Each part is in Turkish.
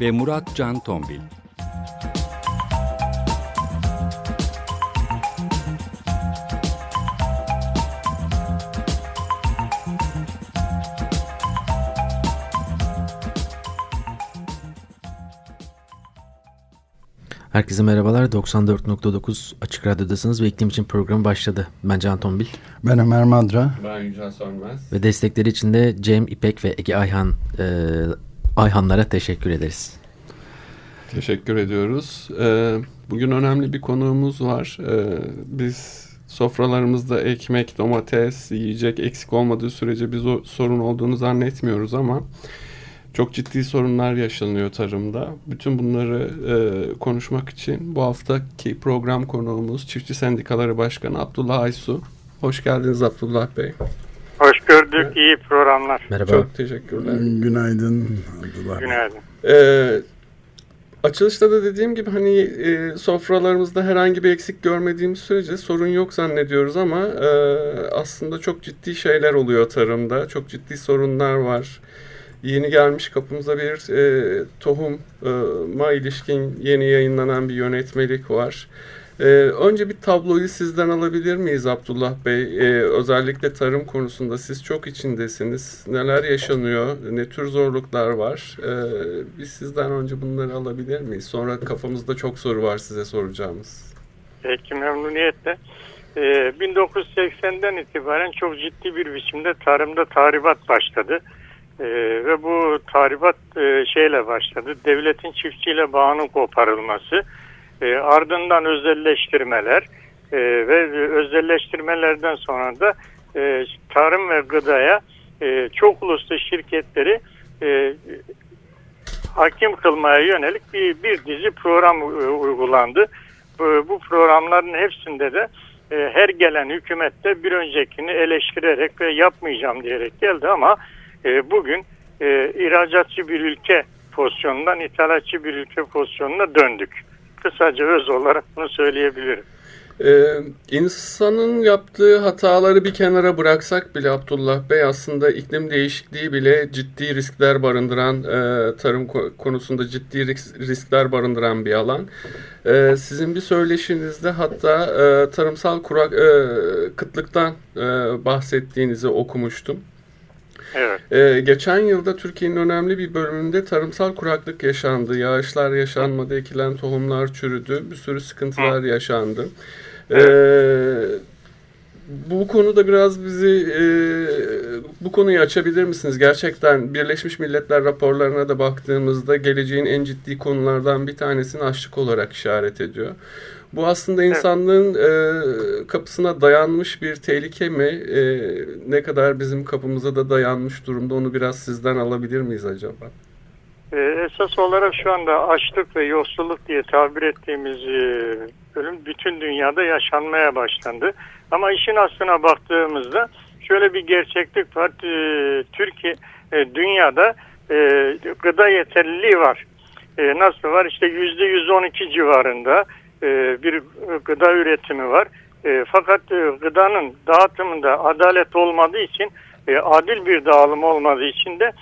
ve Murat Can Tombil. Herkese merhabalar. 94.9 Açık Radyo'dasınız ve iklim için programı başladı. Ben Can Tombil. Ben Ömer Madra. Ben Yücel Sönmez. Ve destekleri için de Cem İpek ve Ege Ayhan e, Ayhanlara teşekkür ederiz. Teşekkür ediyoruz. Ee, bugün önemli bir konuğumuz var. Ee, biz sofralarımızda ekmek, domates, yiyecek eksik olmadığı sürece bir sorun olduğunu zannetmiyoruz ama çok ciddi sorunlar yaşanıyor tarımda. Bütün bunları e, konuşmak için bu haftaki program konuğumuz Çiftçi Sendikaları Başkanı Abdullah Aysu. Hoş geldiniz Abdullah Bey. Gördük. İyi programlar. Merhaba. Çok teşekkürler. Günaydın Abdullah. Günaydın. Ee, açılışta da dediğim gibi hani e, sofralarımızda herhangi bir eksik görmediğimiz sürece sorun yok zannediyoruz ama e, aslında çok ciddi şeyler oluyor tarımda. Çok ciddi sorunlar var yeni gelmiş kapımıza bir e, tohuma ilişkin yeni yayınlanan bir yönetmelik var. E, önce bir tabloyu sizden alabilir miyiz Abdullah Bey? E, özellikle tarım konusunda siz çok içindesiniz. Neler yaşanıyor? Ne tür zorluklar var? E, biz sizden önce bunları alabilir miyiz? Sonra kafamızda çok soru var size soracağımız. Peki memnuniyetle. Ee, 1980'den itibaren çok ciddi bir biçimde tarımda tahribat başladı. Ee, ve bu tahribat e, şeyle başladı. Devletin çiftçiyle bağının koparılması, e, ardından özelleştirmeler e, ve özelleştirmelerden sonra da e, tarım ve gıdaya e, çok uluslu şirketleri e, hakim kılmaya yönelik bir, bir dizi program e, uygulandı. Bu, bu programların hepsinde de e, her gelen hükümette bir öncekini eleştirerek ve yapmayacağım diyerek geldi ama e, bugün e, ihracatçı bir ülke pozisyonundan ithalatçı bir ülke pozisyonuna döndük. Kısaca öz olarak bunu söyleyebilirim. Ee, insanın yaptığı hataları bir kenara bıraksak bile Abdullah Bey aslında iklim değişikliği bile ciddi riskler barındıran e, tarım konusunda ciddi riskler barındıran bir alan. E, sizin bir söyleşinizde hatta e, tarımsal kurak e, kıtlıktan e, bahsettiğinizi okumuştum. Evet. Ee, geçen yılda Türkiye'nin önemli bir bölümünde tarımsal kuraklık yaşandı. Yağışlar yaşanmadı, ekilen tohumlar çürüdü, bir sürü sıkıntılar Hı. yaşandı. Evet. Ee, bu konuda biraz bizi e, bu konuyu açabilir misiniz? Gerçekten Birleşmiş Milletler raporlarına da baktığımızda geleceğin en ciddi konulardan bir tanesini açlık olarak işaret ediyor. Bu aslında insanlığın e, kapısına dayanmış bir tehlike mi? E, ne kadar bizim kapımıza da dayanmış durumda onu biraz sizden alabilir miyiz acaba? E, esas olarak şu anda açlık ve yoksulluk diye tabir ettiğimiz e, bölüm bütün dünyada yaşanmaya başlandı. Ama işin aslına baktığımızda şöyle bir gerçeklik var. E, Türkiye e, dünyada e, gıda yeterliliği var. E, nasıl var? İşte yüzde 112 civarında e, bir gıda üretimi var. E, fakat e, gıdanın dağıtımında adalet olmadığı için, adil bir dağılım olmadığı için de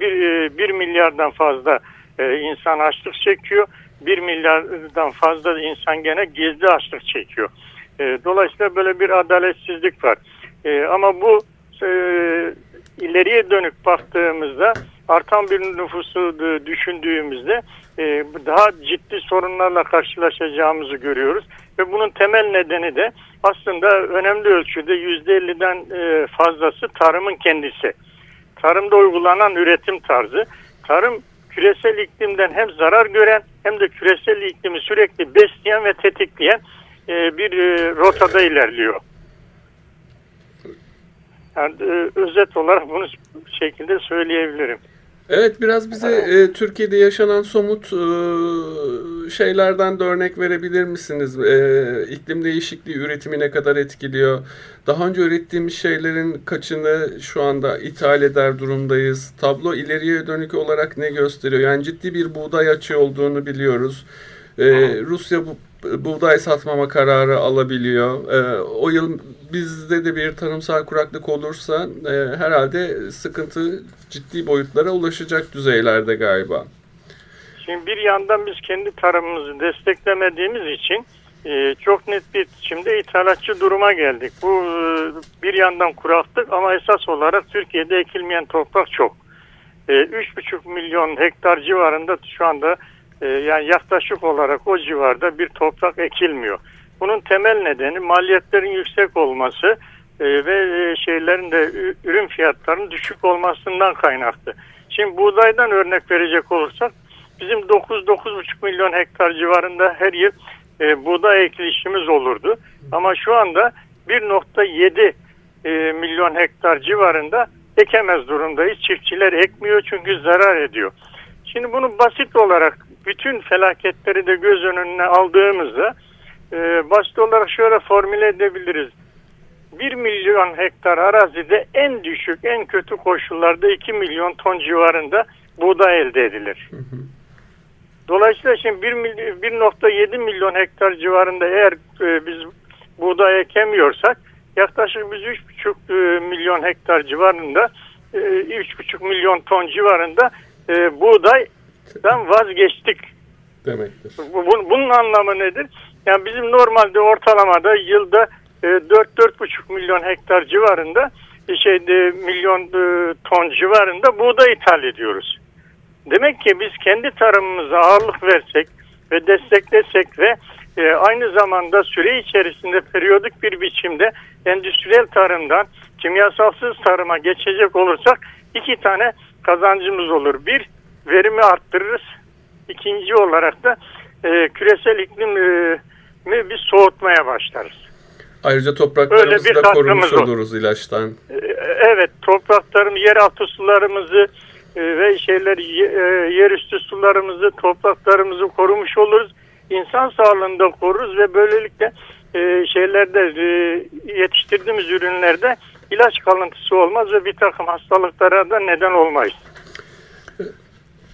bir, bir milyardan fazla insan açlık çekiyor. Bir milyardan fazla insan gene gizli açlık çekiyor. Dolayısıyla böyle bir adaletsizlik var. Ama bu ileriye dönük baktığımızda artan bir nüfusu düşündüğümüzde e, daha ciddi sorunlarla karşılaşacağımızı görüyoruz. Ve bunun temel nedeni de aslında önemli ölçüde %50'den e, fazlası tarımın kendisi. Tarımda uygulanan üretim tarzı. Tarım küresel iklimden hem zarar gören hem de küresel iklimi sürekli besleyen ve tetikleyen e, bir rotada ilerliyor. Yani, özet olarak bunu şekilde söyleyebilirim. Evet biraz bize e, Türkiye'de yaşanan somut e, şeylerden de örnek verebilir misiniz? E, iklim değişikliği üretimi ne kadar etkiliyor? Daha önce ürettiğimiz şeylerin kaçını şu anda ithal eder durumdayız? Tablo ileriye dönük olarak ne gösteriyor? Yani ciddi bir buğday açığı olduğunu biliyoruz. E, Rusya bu buğday satmama kararı alabiliyor. E, o yıl bizde de bir tarımsal kuraklık olursa e, herhalde sıkıntı ciddi boyutlara ulaşacak düzeylerde galiba. Şimdi bir yandan biz kendi tarımımızı desteklemediğimiz için e, çok net bir biçimde ithalatçı duruma geldik. Bu e, bir yandan kuraklık ama esas olarak Türkiye'de ekilmeyen toprak çok. E, 3,5 milyon hektar civarında şu anda e, yani yaklaşık olarak o civarda bir toprak ekilmiyor. Bunun temel nedeni maliyetlerin yüksek olması e, ve e, şeylerin de ürün fiyatlarının düşük olmasından kaynaklı. Şimdi buğdaydan örnek verecek olursak bizim 9-9,5 milyon hektar civarında her yıl e, buğday ekilişimiz olurdu. Ama şu anda 1.7 e, milyon hektar civarında ekemez durumdayız. Çiftçiler ekmiyor çünkü zarar ediyor. Şimdi bunu basit olarak bütün felaketleri de göz önüne aldığımızda e, başta olarak şöyle formüle edebiliriz. 1 milyon hektar arazide en düşük, en kötü koşullarda 2 milyon ton civarında buğday elde edilir. Dolayısıyla şimdi 1.7 milyon hektar civarında eğer e, biz buğday ekemiyorsak yaklaşık biz 3.5 e, milyon hektar civarında e, 3.5 milyon ton civarında e, buğdaydan vazgeçtik. Demektir. Bu, bunun anlamı nedir? Yani bizim normalde ortalamada yılda e, 4-4,5 milyon hektar civarında e, milyon e, ton civarında buğday ithal ediyoruz. Demek ki biz kendi tarımımıza ağırlık versek ve desteklesek ve e, aynı zamanda süre içerisinde periyodik bir biçimde endüstriyel tarımdan kimyasalsız tarıma geçecek olursak iki tane kazancımız olur. Bir, verimi arttırırız. İkinci olarak da e, küresel iklimi e, biz soğutmaya başlarız. Ayrıca topraklarımızı da korumuş oluruz ilaçtan. E, evet, topraklarımız, yeraltı sularımızı e, ve şeyler e, yerüstü sularımızı, topraklarımızı korumuş oluruz. İnsan sağlığını da koruruz ve böylelikle e, şeylerde yetiştirdiğimiz ürünlerde ilaç kalıntısı olmaz ve bir takım hastalıklara da neden olmayız.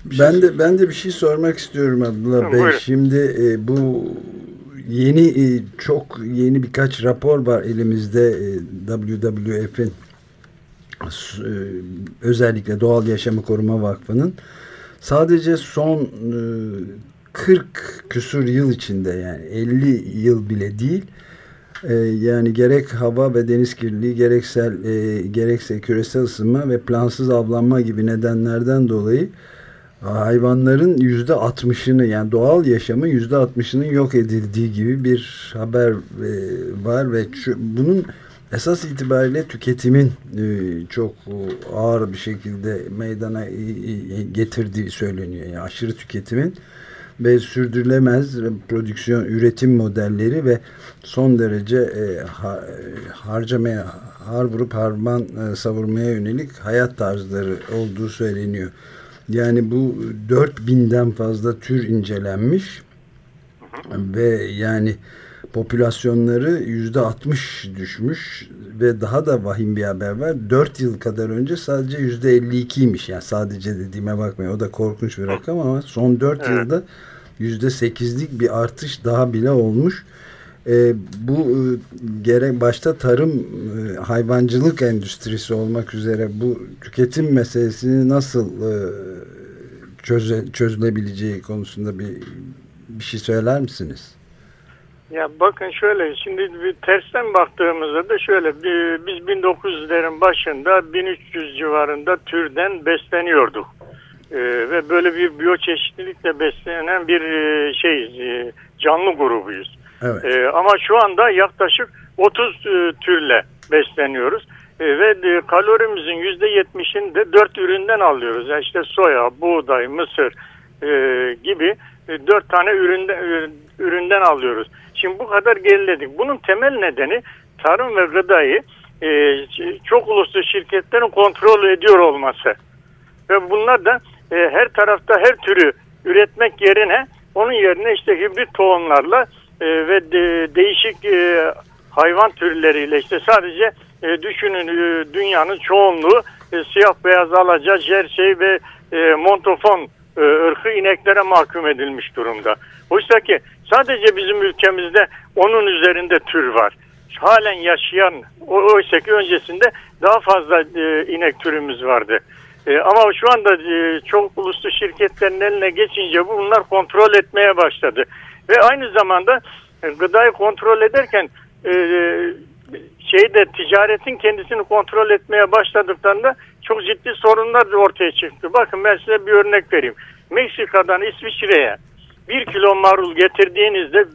Ben de ben de bir şey sormak istiyorum Abdullah Bey. Buyurun. Şimdi e, bu yeni e, çok yeni birkaç rapor var elimizde e, WWF'in e, özellikle Doğal Yaşamı Koruma Vakfı'nın sadece son 40 e, küsur yıl içinde yani 50 yıl bile değil e, yani gerek hava ve deniz kirliliği gereksel gerekse küresel ısınma ve plansız avlanma gibi nedenlerden dolayı hayvanların yüzde altmışını yani doğal yaşamın yüzde altmışının yok edildiği gibi bir haber var ve şu, bunun esas itibariyle tüketimin e, çok ağır bir şekilde meydana getirdiği söyleniyor. Yani aşırı tüketimin ve sürdürülemez prodüksiyon üretim modelleri ve son derece e, harcamaya har vurup harman e, savurmaya yönelik hayat tarzları olduğu söyleniyor. Yani bu 4000'den fazla tür incelenmiş ve yani popülasyonları yüzde 60 düşmüş ve daha da vahim bir haber var. 4 yıl kadar önce sadece yüzde 52'ymiş. Yani sadece dediğime bakmayın o da korkunç bir rakam ama son 4 evet. yılda yüzde 8'lik bir artış daha bile olmuş. E, bu e, gerek başta tarım e, hayvancılık endüstrisi olmak üzere bu tüketim meselesini nasıl e, çöze, çözülebileceği konusunda bir bir şey söyler misiniz? Ya bakın şöyle şimdi bir tersten baktığımızda da şöyle biz 1900'lerin başında 1300 civarında türden besleniyorduk. Ee, ve böyle bir biyoçeşitlilikle beslenen bir şey canlı grubuyuz. Evet. Ee, ama şu anda yaklaşık 30 e, türle besleniyoruz. E, ve e, kalorimizin %70'ini de 4 üründen alıyoruz. Yani işte soya, buğday, mısır e, gibi e, 4 tane üründen, e, üründen alıyoruz. Şimdi bu kadar geriledik. Bunun temel nedeni tarım ve gıdayı e, çok uluslu şirketlerin kontrol ediyor olması. Ve bunlar da e, her tarafta her türü üretmek yerine onun yerine işte hibrit tohumlarla e, ve de, değişik e, hayvan türleriyle işte sadece e, düşünün e, dünyanın çoğunluğu e, siyah beyaz alaca, jersey ve e, montofon e, ırkı ineklere mahkum edilmiş durumda. Oysa ki sadece bizim ülkemizde onun üzerinde tür var. Halen yaşayan, oysa ki öncesinde daha fazla e, inek türümüz vardı. E, ama şu anda e, çok uluslu şirketlerin eline geçince bunlar kontrol etmeye başladı. Ve aynı zamanda e, gıdayı kontrol ederken e, şeyde ticaretin kendisini kontrol etmeye başladıklarında çok ciddi sorunlar da ortaya çıktı. Bakın ben size bir örnek vereyim. Meksika'dan İsviçre'ye bir kilo marul getirdiğinizde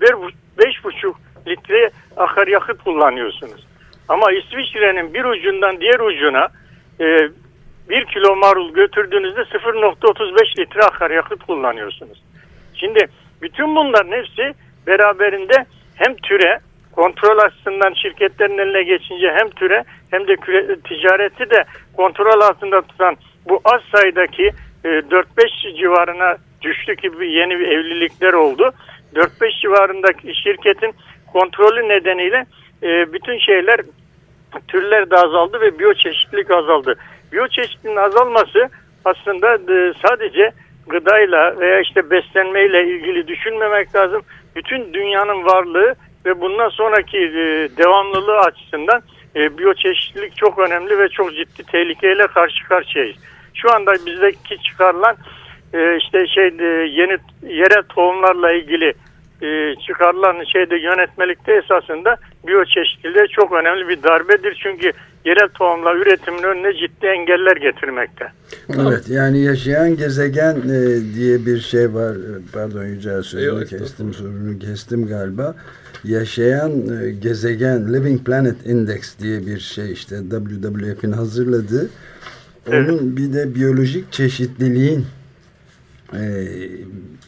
beş buçuk litre akaryakıt kullanıyorsunuz. Ama İsviçre'nin bir ucundan diğer ucuna e, bir kilo marul götürdüğünüzde 0.35 litre akaryakıt kullanıyorsunuz. Şimdi bütün bunların hepsi beraberinde hem türe kontrol açısından şirketlerin eline geçince hem türe hem de küre, ticareti de kontrol altında tutan bu az sayıdaki e, 4-5 civarına düştü gibi yeni bir evlilikler oldu. 4-5 civarındaki şirketin kontrolü nedeniyle e, bütün şeyler türler de azaldı ve biyoçeşitlilik azaldı. Biyoçeşitliliğin azalması aslında e, sadece gıdayla veya işte beslenmeyle ilgili düşünmemek lazım. Bütün dünyanın varlığı ve bundan sonraki e, devamlılığı açısından e, biyoçeşitlilik çok önemli ve çok ciddi tehlikeyle karşı karşıyayız. Şu anda bizdeki çıkarılan e, işte şey yeni yerel tohumlarla ilgili çıkarılan şeyde yönetmelikte esasında biyoçeşitliliğe çok önemli bir darbedir. Çünkü yerel tohumla üretimin önüne ciddi engeller getirmekte. Evet yani yaşayan gezegen e, diye bir şey var. Pardon Yücel sözünü kestim sorunu kestim galiba. Yaşayan e, gezegen Living Planet Index diye bir şey işte WWF'in hazırladığı. Onun evet. bir de biyolojik çeşitliliğin e,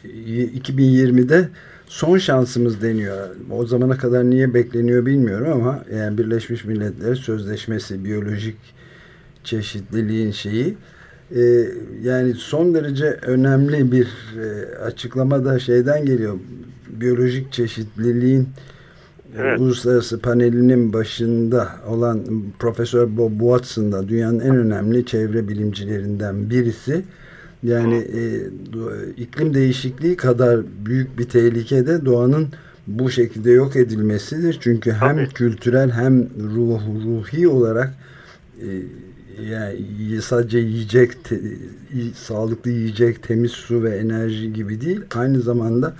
2020'de son şansımız deniyor. O zamana kadar niye bekleniyor bilmiyorum ama yani Birleşmiş Milletler Sözleşmesi biyolojik çeşitliliğin şeyi e, yani son derece önemli bir e, açıklama da şeyden geliyor. Biyolojik çeşitliliğin e, evet. uluslararası panelinin başında olan Profesör Bob Watson da dünyanın en önemli çevre bilimcilerinden birisi yani e, iklim değişikliği kadar büyük bir tehlike de doğanın bu şekilde yok edilmesidir. Çünkü hem Tabii. kültürel hem ruh, ruhi olarak e, yani sadece yiyecek, te, sağlıklı yiyecek, temiz su ve enerji gibi değil. Aynı zamanda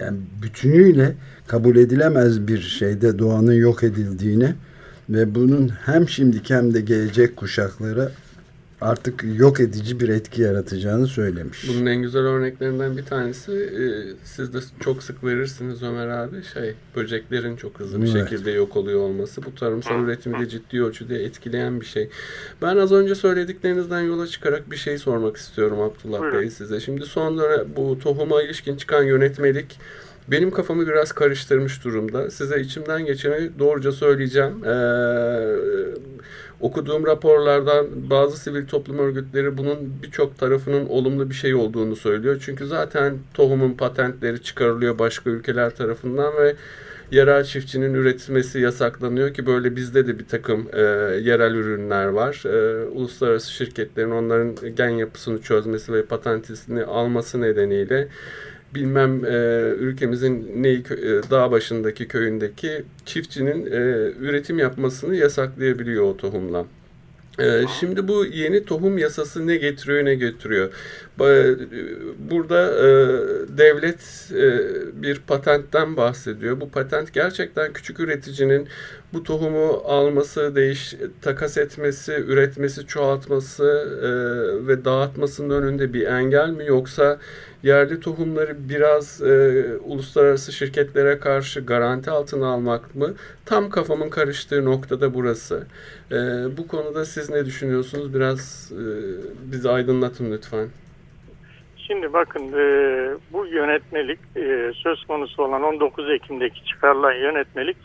yani bütünüyle kabul edilemez bir şeyde doğanın yok edildiğini ve bunun hem şimdiki hem de gelecek kuşaklara artık yok edici bir etki yaratacağını söylemiş. Bunun en güzel örneklerinden bir tanesi e, siz de çok sık verirsiniz Ömer abi şey böceklerin çok hızlı bir evet. şekilde yok oluyor olması bu tarımsal üretimi de ciddi ölçüde etkileyen bir şey. Ben az önce söylediklerinizden yola çıkarak bir şey sormak istiyorum Abdullah Buyurun. Bey size. Şimdi son dönem bu tohuma ilişkin çıkan yönetmelik benim kafamı biraz karıştırmış durumda. Size içimden geçeni doğruca söyleyeceğim. Ee, okuduğum raporlardan bazı sivil toplum örgütleri bunun birçok tarafının olumlu bir şey olduğunu söylüyor. Çünkü zaten tohumun patentleri çıkarılıyor başka ülkeler tarafından ve yerel çiftçinin üretmesi yasaklanıyor ki böyle bizde de bir takım e, yerel ürünler var. E, uluslararası şirketlerin onların gen yapısını çözmesi ve patentini alması nedeniyle bilmem e, ülkemizin neyi e, dağ başındaki köyündeki çiftçinin e, üretim yapmasını yasaklayabiliyor o tohumla. Ee, şimdi bu yeni tohum yasası ne getiriyor ne getiriyor? Burada e, devlet e, bir patentten bahsediyor. Bu patent gerçekten küçük üreticinin bu tohumu alması, değiş, takas etmesi, üretmesi, çoğaltması e, ve dağıtmasının önünde bir engel mi? Yoksa yerli tohumları biraz e, uluslararası şirketlere karşı garanti altına almak mı? Tam kafamın karıştığı noktada burası. E, bu konuda siz ne düşünüyorsunuz? Biraz e, bizi aydınlatın lütfen. Şimdi bakın e, bu yönetmelik e, söz konusu olan 19 Ekim'deki çıkarılan yönetmelik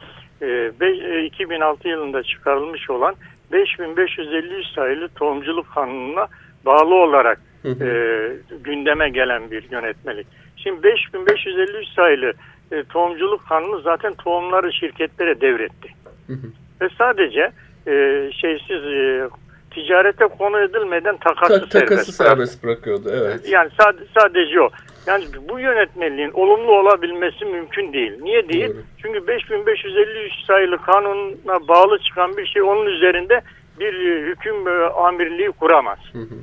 e, be, e, 2006 yılında çıkarılmış olan 5553 sayılı tohumculuk kanununa bağlı olarak e, gündeme gelen bir yönetmelik. Şimdi 5553 sayılı e, tohumculuk kanunu zaten tohumları şirketlere devretti. Ve sadece e, şeysiz e, ticarete konu edilmeden takası, Ta takası serbest, serbest bırakıyordu. Evet. Yani sad sadece o. Yani bu yönetmeliğin olumlu olabilmesi mümkün değil. Niye değil? Doğru. Çünkü 5553 sayılı kanuna bağlı çıkan bir şey onun üzerinde bir e, hüküm e, amirliği kuramaz. Hı hı.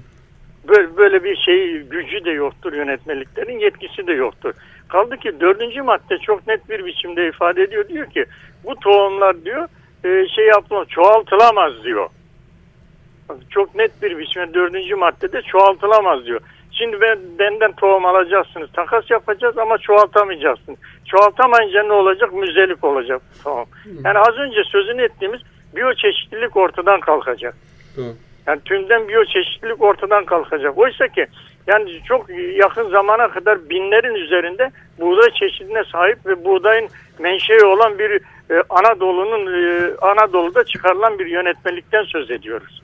Böyle, böyle bir şey gücü de yoktur yönetmeliklerin yetkisi de yoktur. Kaldı ki dördüncü madde çok net bir biçimde ifade ediyor. Diyor ki bu tohumlar diyor e, şey yapma çoğaltılamaz diyor. Çok net bir biçimde dördüncü maddede çoğaltılamaz diyor. Şimdi ben, benden tohum alacaksınız. Takas yapacağız ama çoğaltamayacaksınız. Çoğaltamayınca ne olacak? Müzelik olacak tohum. Yani az önce sözünü ettiğimiz biyoçeşitlilik ortadan kalkacak. Hı. Yani tümden biyoçeşitlilik ortadan kalkacak. Oysa ki yani çok yakın zamana kadar binlerin üzerinde buğday çeşidine sahip ve buğdayın menşei olan bir e, Anadolu'nun e, Anadolu'da çıkarılan bir yönetmelikten söz ediyoruz.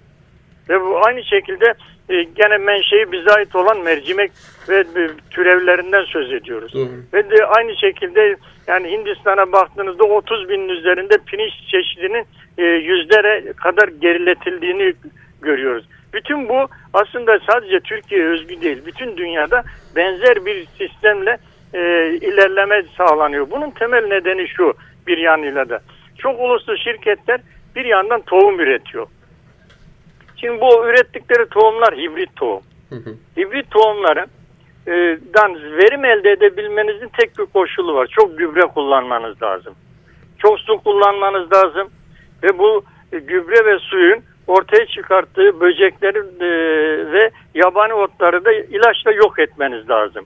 Ve bu aynı şekilde e, gene menşei bize ait olan mercimek ve e, türevlerinden söz ediyoruz. Doğru. Ve de aynı şekilde yani Hindistan'a baktığınızda 30 binin üzerinde pirinç çeşidinin e, yüzlere kadar geriletildiğini görüyoruz. Bütün bu aslında sadece Türkiye özgü değil. Bütün dünyada benzer bir sistemle e, ilerleme sağlanıyor. Bunun temel nedeni şu bir yanıyla da. Çok uluslu şirketler bir yandan tohum üretiyor. Şimdi bu ürettikleri tohumlar hibrit tohum. Hı hı. Hibrit tohumların e, verim elde edebilmenizin tek bir koşulu var. Çok gübre kullanmanız lazım. Çok su kullanmanız lazım. Ve bu e, gübre ve suyun ortaya çıkarttığı böceklerin e, ve yabani otları da ilaçla yok etmeniz lazım.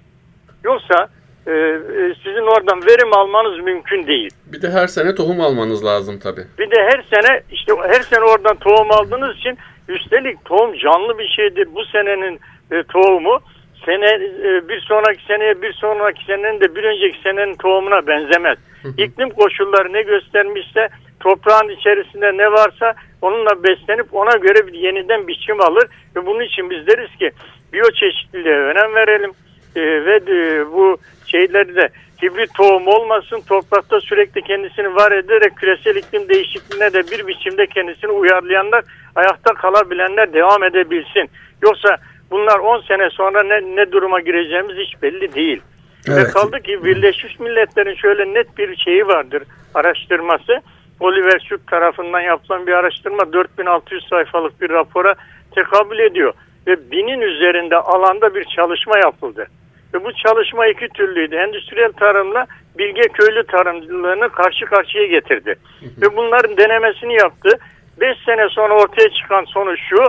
Yoksa e, e, sizin oradan verim almanız mümkün değil. Bir de her sene tohum almanız lazım tabii. Bir de her sene işte her sene oradan tohum aldığınız için üstelik tohum canlı bir şeydir. Bu senenin e, tohumu sene e, bir sonraki seneye bir sonraki senenin de bir önceki senenin tohumuna benzemez. İklim koşulları ne göstermişse toprağın içerisinde ne varsa onunla beslenip ona göre bir yeniden biçim alır ve bunun için biz deriz ki biyoçeşitliliğe önem verelim e, ve e, bu şeyleri de hibrit tohum olmasın toprakta sürekli kendisini var ederek küresel iklim değişikliğine de bir biçimde kendisini uyarlayanlar ayakta kalabilenler devam edebilsin. Yoksa bunlar 10 sene sonra ne, ne duruma gireceğimiz hiç belli değil. Evet. Ve kaldı ki Birleşmiş Milletler'in şöyle net bir şeyi vardır araştırması. Oliver Schuck tarafından yapılan bir araştırma 4600 sayfalık bir rapora tekabül ediyor. Ve binin üzerinde alanda bir çalışma yapıldı. Ve bu çalışma iki türlüydü. Endüstriyel tarımla bilge köylü tarımcılığını karşı karşıya getirdi. Ve bunların denemesini yaptı. 5 sene sonra ortaya çıkan sonuç şu.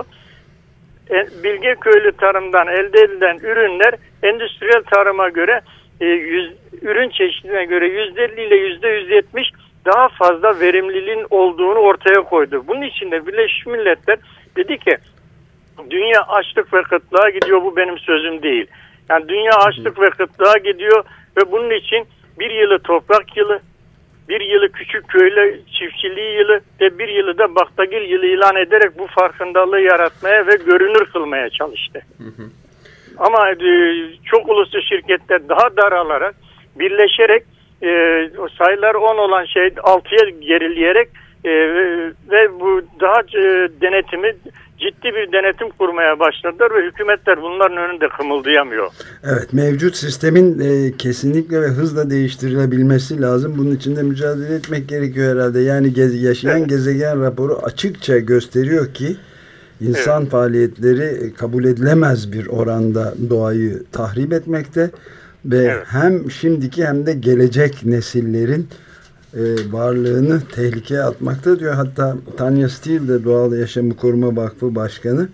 E, bilge köylü tarımdan elde edilen ürünler endüstriyel tarıma göre e, yüz, ürün çeşidine göre %50 ile %170 daha fazla verimliliğin olduğunu ortaya koydu. Bunun için de Birleşmiş Milletler dedi ki dünya açlık ve kıtlığa gidiyor bu benim sözüm değil. Yani dünya açlık ve kıtlığa gidiyor ve bunun için bir yılı toprak yılı, bir yılı küçük köylü çiftçiliği yılı ve bir yılı da baktagil yılı ilan ederek bu farkındalığı yaratmaya ve görünür kılmaya çalıştı. Hı hı. Ama e, çok uluslu şirketler daha daralarak birleşerek e, sayılar 10 olan şey 6'ya gerileyerek e, ve bu daha e, denetimi ciddi bir denetim kurmaya başladılar ve hükümetler bunların önünde kımıldayamıyor. Evet mevcut sistemin e, kesinlikle ve hızla değiştirilebilmesi lazım. Bunun için de mücadele etmek gerekiyor herhalde. Yani gez, yaşayan evet. gezegen raporu açıkça gösteriyor ki insan evet. faaliyetleri kabul edilemez bir oranda doğayı tahrip etmekte ve evet. hem şimdiki hem de gelecek nesillerin e, varlığını tehlikeye atmakta diyor. Hatta Tanya Steele de Doğal Yaşamı Koruma Vakfı Başkanı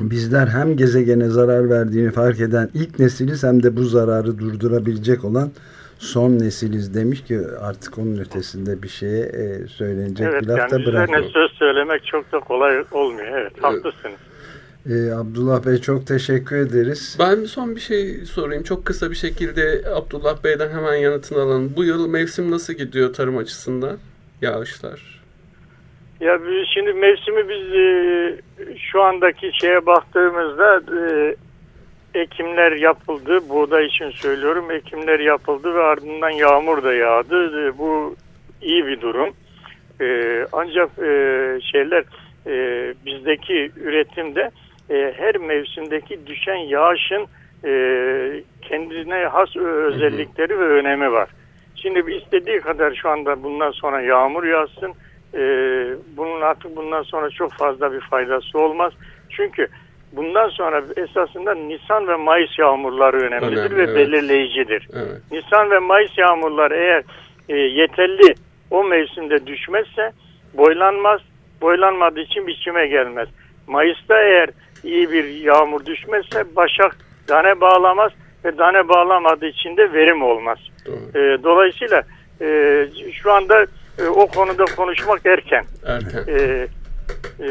bizler hem gezegene zarar verdiğini fark eden ilk nesiliz hem de bu zararı durdurabilecek olan son nesiliz demiş ki artık onun ötesinde bir şeye e, söylenecek evet, bir laf da yani bırakıyor. söz söylemek çok da kolay olmuyor. Evet haklısınız. Ee, Abdullah Bey çok teşekkür ederiz. Ben son bir şey sorayım. Çok kısa bir şekilde Abdullah Bey'den hemen yanıtını alalım. Bu yıl mevsim nasıl gidiyor tarım açısından? Yağışlar. Ya şimdi mevsimi biz e, şu andaki şeye baktığımızda e, ekimler yapıldı. Buğday için söylüyorum. Ekimler yapıldı ve ardından yağmur da yağdı. E, bu iyi bir durum. E, ancak e, şeyler e, bizdeki üretimde e, her mevsimdeki düşen yağışın e, kendine has özellikleri ve önemi var. Şimdi istediği kadar şu anda bundan sonra yağmur yağsın. E, bunun artık bundan sonra çok fazla bir faydası olmaz. Çünkü bundan sonra esasında Nisan ve Mayıs yağmurları önemlidir Önemli, ve evet. belirleyicidir. Evet. Nisan ve Mayıs yağmurları eğer e, yeterli o mevsimde düşmezse boylanmaz. Boylanmadığı için biçime gelmez. Mayıs'ta eğer iyi bir yağmur düşmezse başak tane bağlamaz ve tane bağlamadığı için de verim olmaz. Doğru. E, dolayısıyla e, şu anda e, o konuda konuşmak erken. Erken. E, e,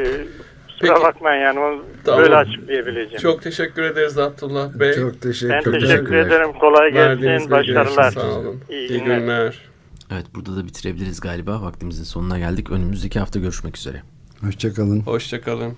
kusura Peki. bakmayın yani onu Tamam. böyle açıklayabileceğim. Çok teşekkür ederiz Abdullah Bey. Çok ben teşekkür teşekkür ederim. ederim. Kolay gelsin. Başarılar. Sağ olun. İyi İyi günler. günler. Evet burada da bitirebiliriz galiba. Vaktimizin sonuna geldik. Önümüzdeki hafta görüşmek üzere. Hoşçakalın. Hoşçakalın.